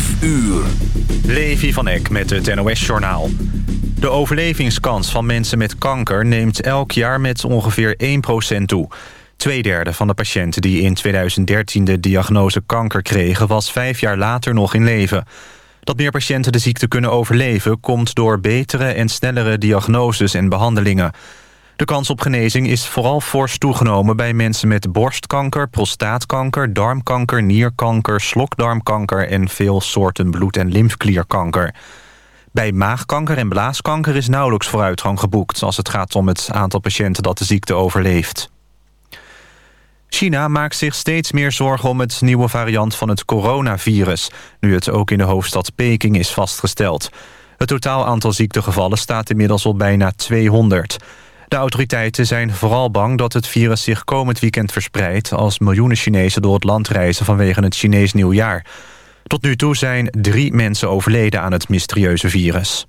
5 uur. Levi van Eck met het NOS-journaal. De overlevingskans van mensen met kanker neemt elk jaar met ongeveer 1% toe. Tweederde van de patiënten die in 2013 de diagnose kanker kregen... was vijf jaar later nog in leven. Dat meer patiënten de ziekte kunnen overleven... komt door betere en snellere diagnoses en behandelingen. De kans op genezing is vooral fors toegenomen bij mensen met borstkanker, prostaatkanker, darmkanker, nierkanker, slokdarmkanker en veel soorten bloed- en lymfklierkanker. Bij maagkanker en blaaskanker is nauwelijks vooruitgang geboekt als het gaat om het aantal patiënten dat de ziekte overleeft. China maakt zich steeds meer zorgen om het nieuwe variant van het coronavirus... nu het ook in de hoofdstad Peking is vastgesteld. Het totaal aantal ziektegevallen staat inmiddels op bijna 200. De autoriteiten zijn vooral bang dat het virus zich komend weekend verspreidt... als miljoenen Chinezen door het land reizen vanwege het Chinees nieuwjaar. Tot nu toe zijn drie mensen overleden aan het mysterieuze virus.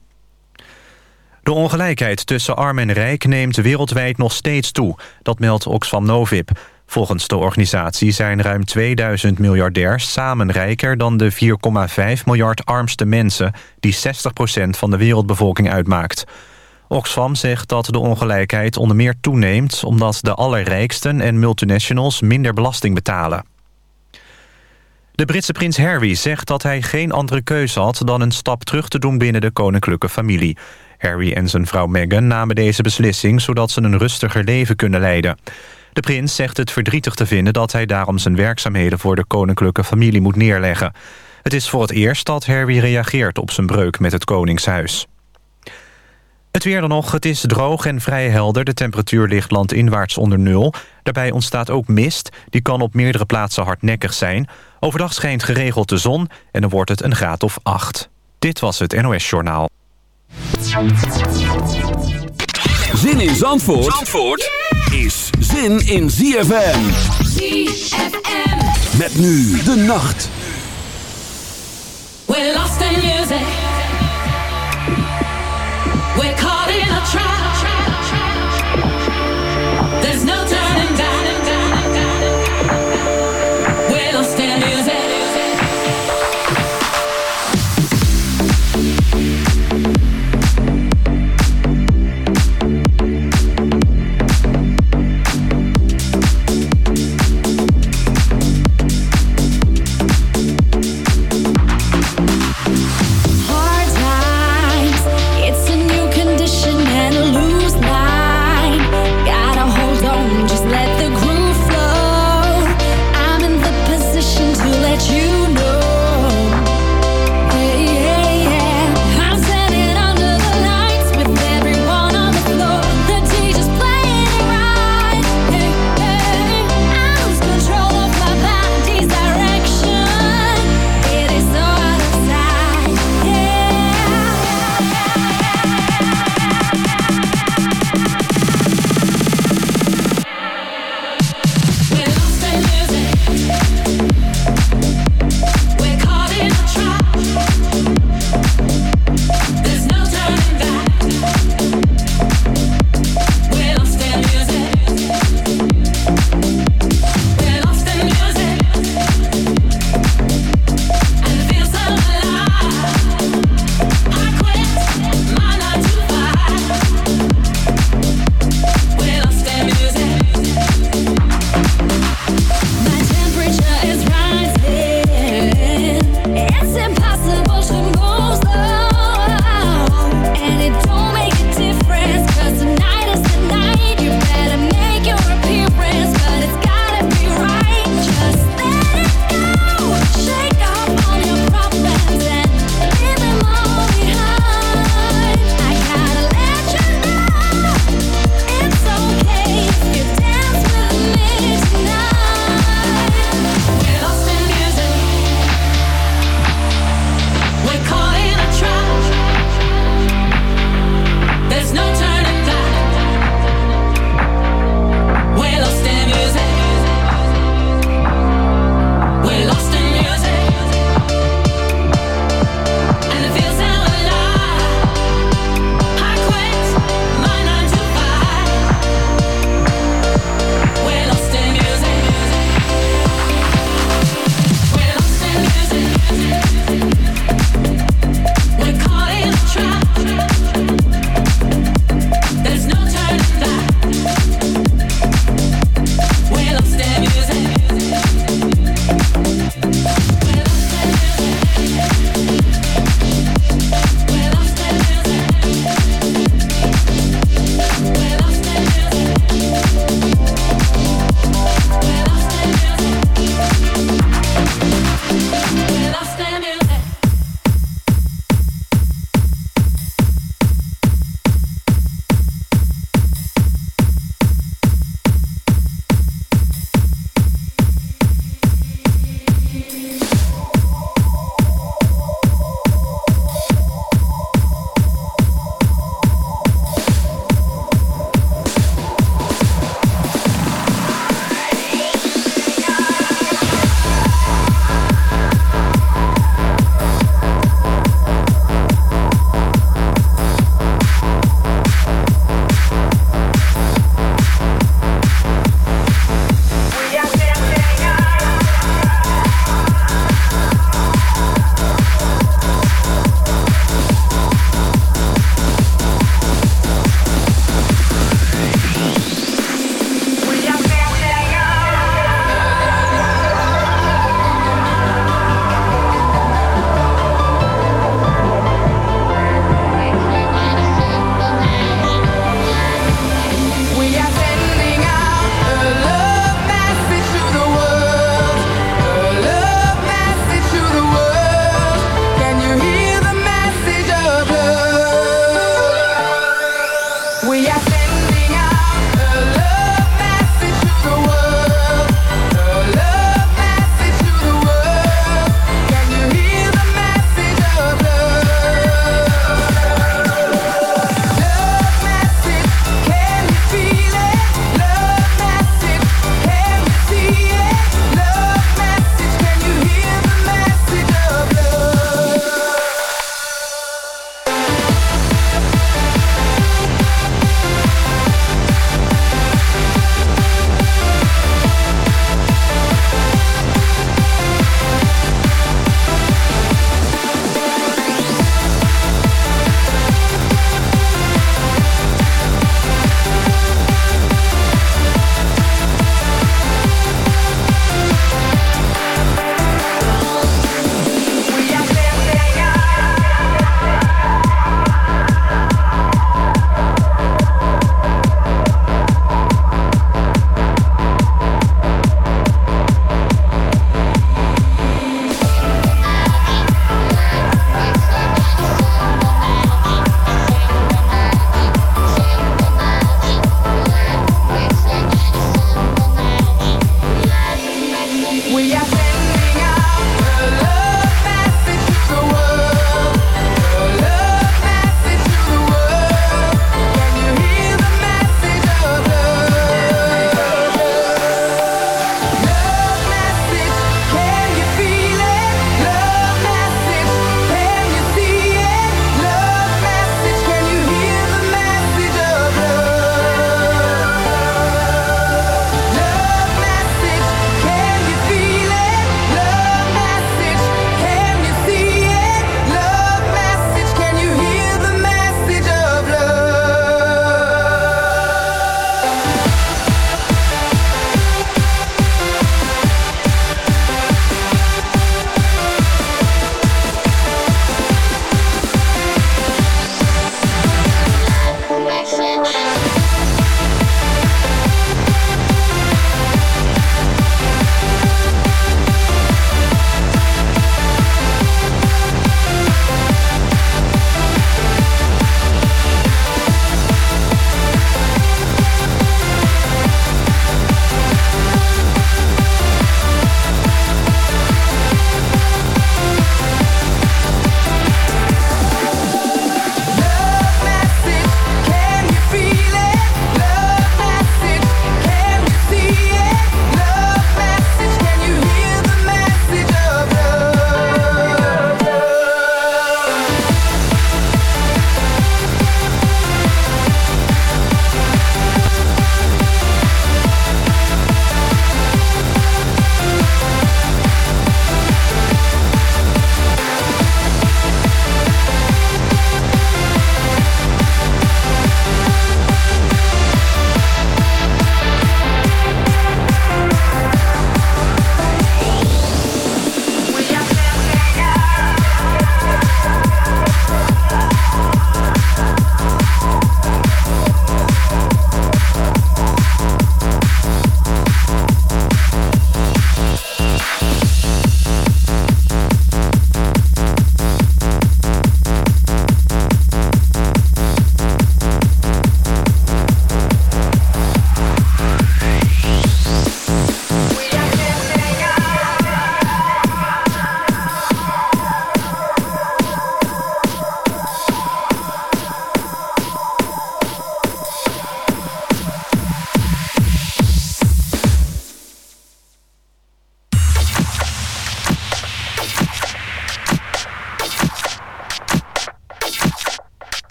De ongelijkheid tussen arm en rijk neemt wereldwijd nog steeds toe. Dat meldt Oxfam Novib. Volgens de organisatie zijn ruim 2000 miljardairs samen rijker... dan de 4,5 miljard armste mensen... die 60% van de wereldbevolking uitmaakt. Oxfam zegt dat de ongelijkheid onder meer toeneemt... omdat de allerrijksten en multinationals minder belasting betalen. De Britse prins Harry zegt dat hij geen andere keuze had... dan een stap terug te doen binnen de koninklijke familie. Harry en zijn vrouw Meghan namen deze beslissing... zodat ze een rustiger leven kunnen leiden. De prins zegt het verdrietig te vinden dat hij daarom zijn werkzaamheden... voor de koninklijke familie moet neerleggen. Het is voor het eerst dat Harry reageert op zijn breuk met het koningshuis. Het weer dan nog. Het is droog en vrij helder. De temperatuur ligt landinwaarts onder nul. Daarbij ontstaat ook mist. Die kan op meerdere plaatsen hardnekkig zijn. Overdag schijnt geregeld de zon en dan wordt het een graad of 8. Dit was het NOS Journaal. Zin in Zandvoort, Zandvoort is zin in ZFM. ZFM. Met nu de nacht. We're lost in music. try.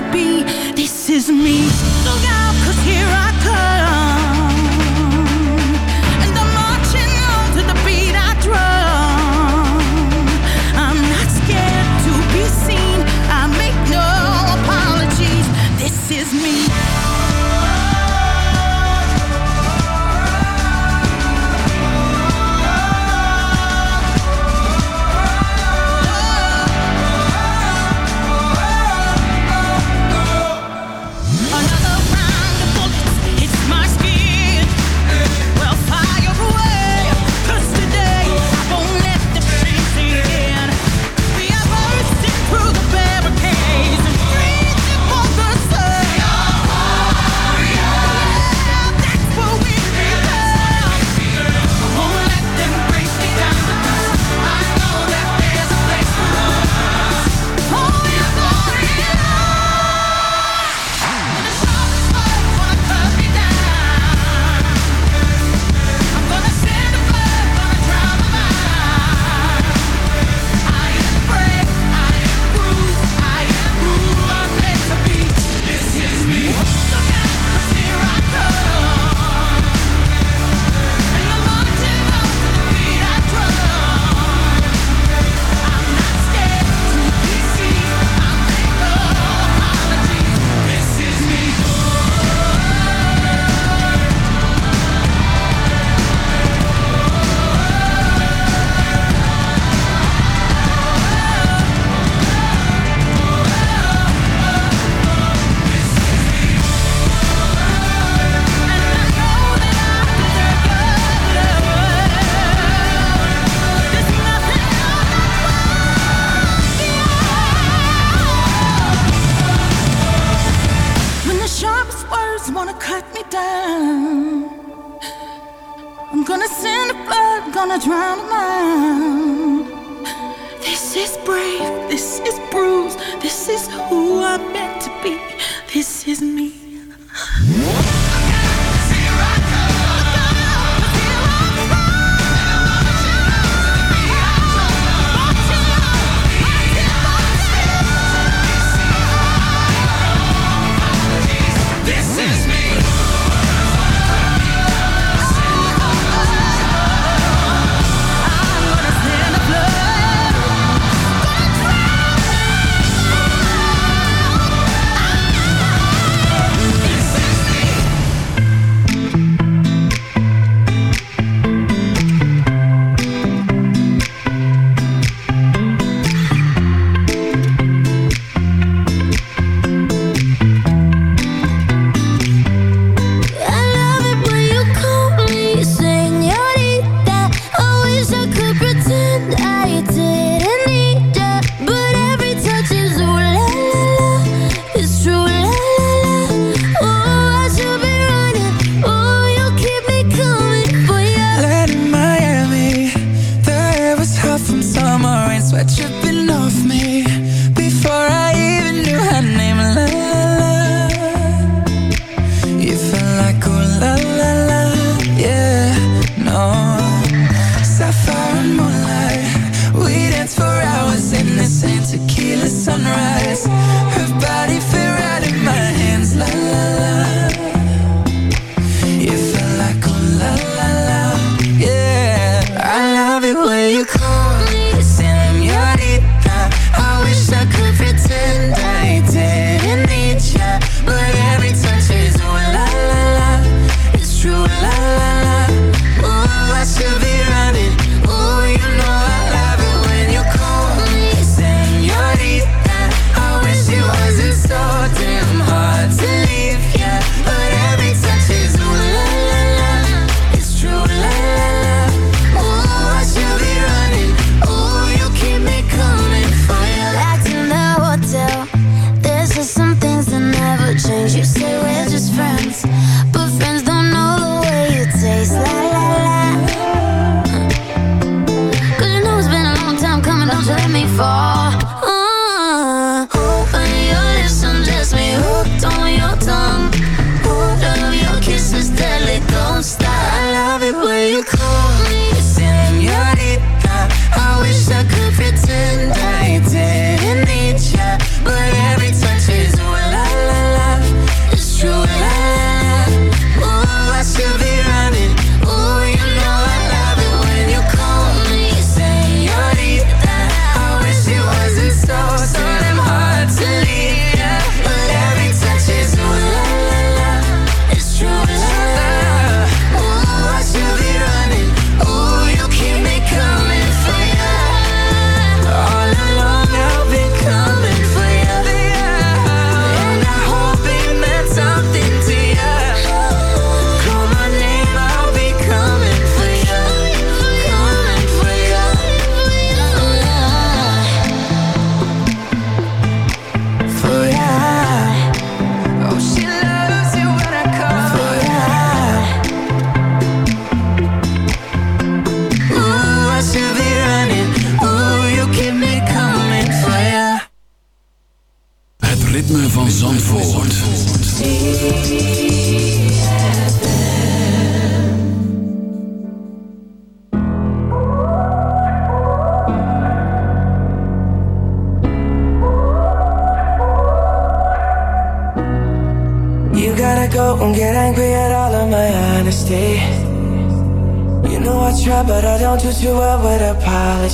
to be. This is me. Look out! trying to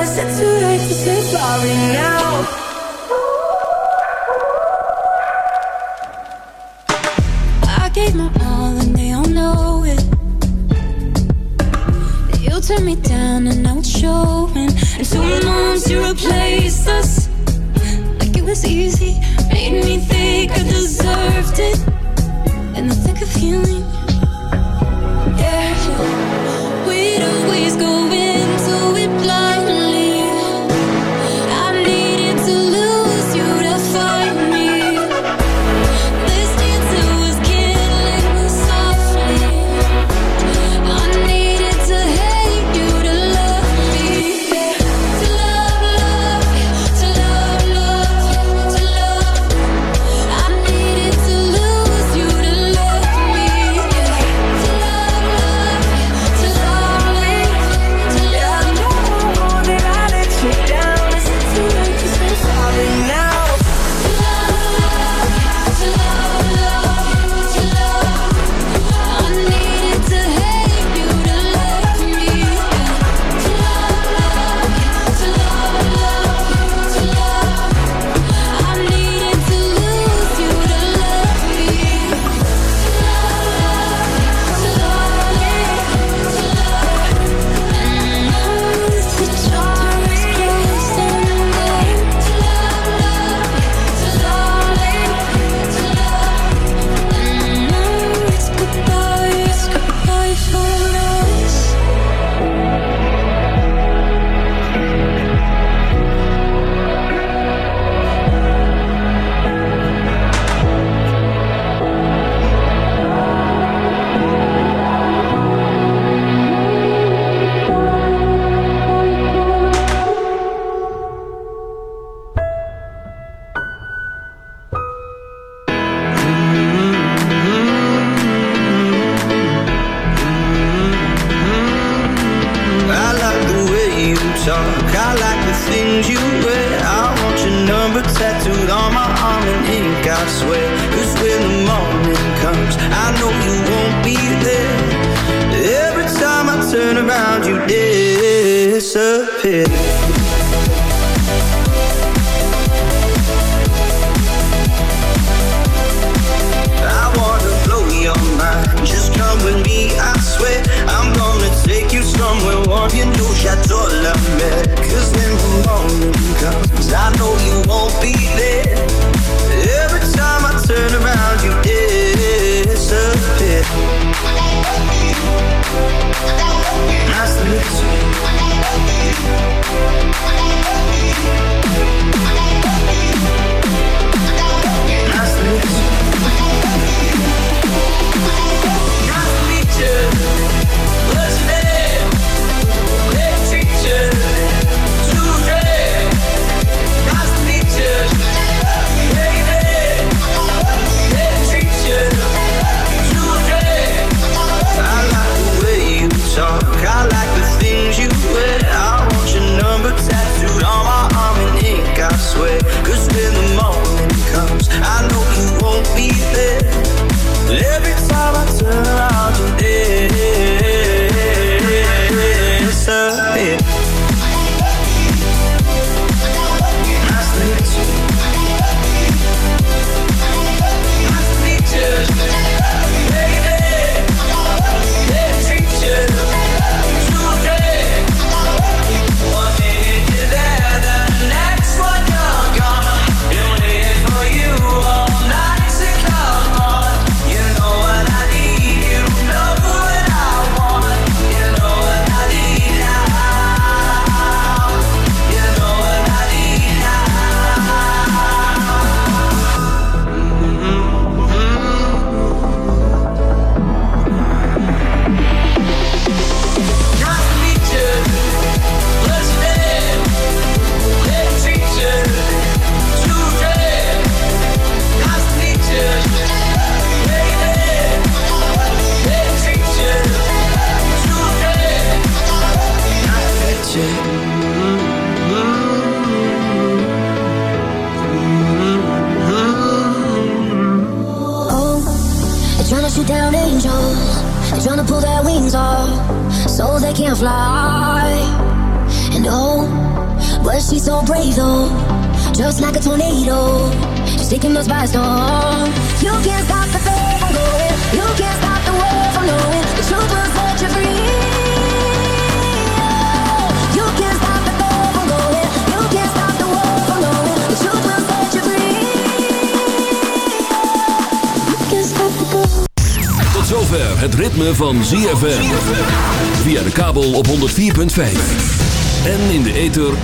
I said too late to say sorry now? I gave my all and they all know it. You turned me down and now it's showing. Months us. Like it was easy, made me think I deserved it. In the thick of yeah, we'd always go.